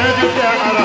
grande Ceará.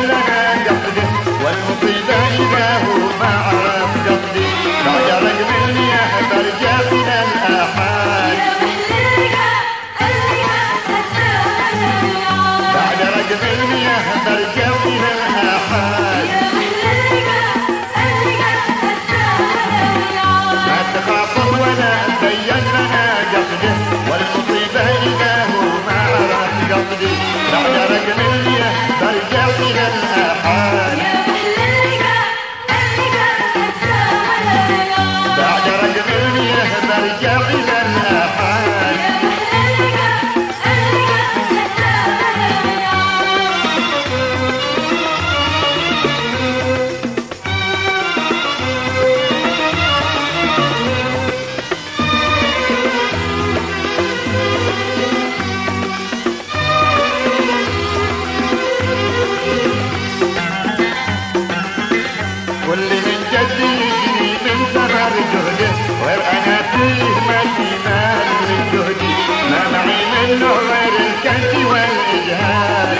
Thank you. برجع غير أنا فيه ماشي مال من جهدي ما معي منه غير الكد والاجهاد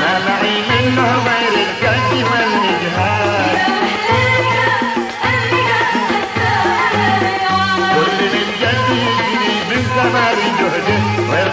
ما معي منه غير الكد والإجهاد. كل من جد يجري من ثمر جهده غير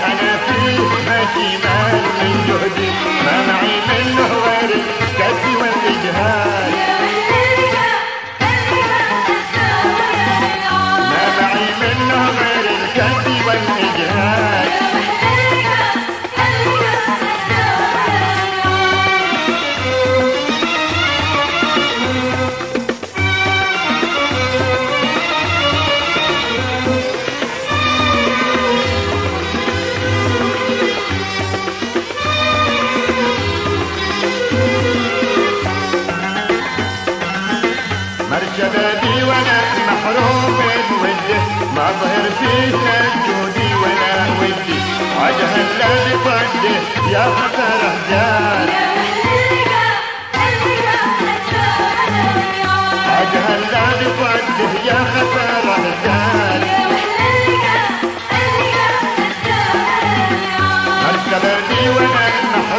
مرشبابي وأنا محروم من وده ما ظهر فيه لا جودي ولا ودي. عجه الا بصده يا خسره جال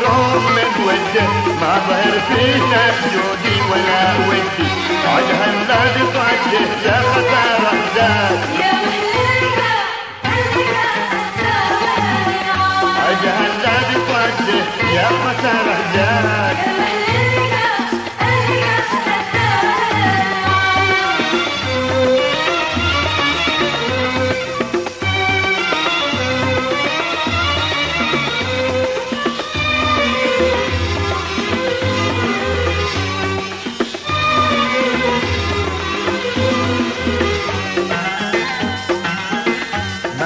من وده ما ظهر فيه لا جودي ولا ودي عجه الا بصده يا الا بصده يا خسره جال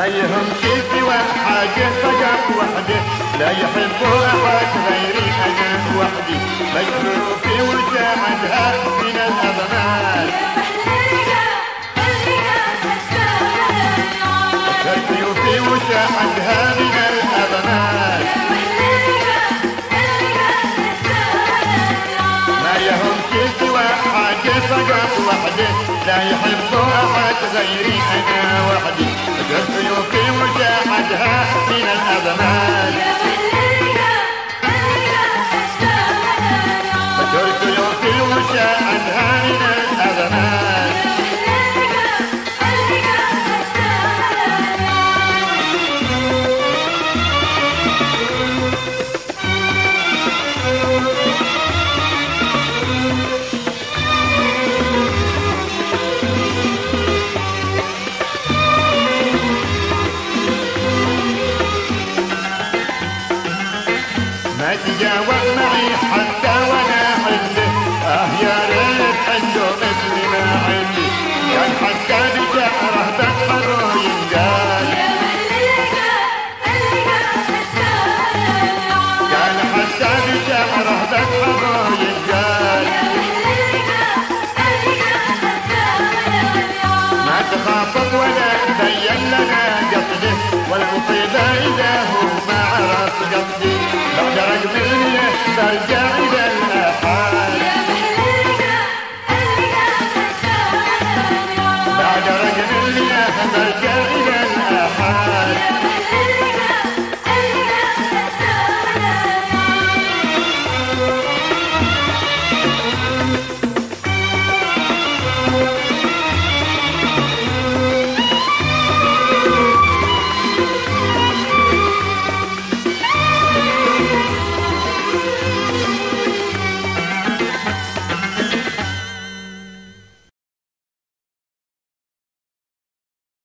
ما يهم سوى حاجة فقط وحدة. لا يحب أحد غيري أنا وحدي. مجنون في من وجاهدها من الأضمار ما يهم فقط لا يحب أحد غيري أنا وحدي. من الأضمار Yeah.